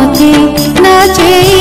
नाथे न चेयि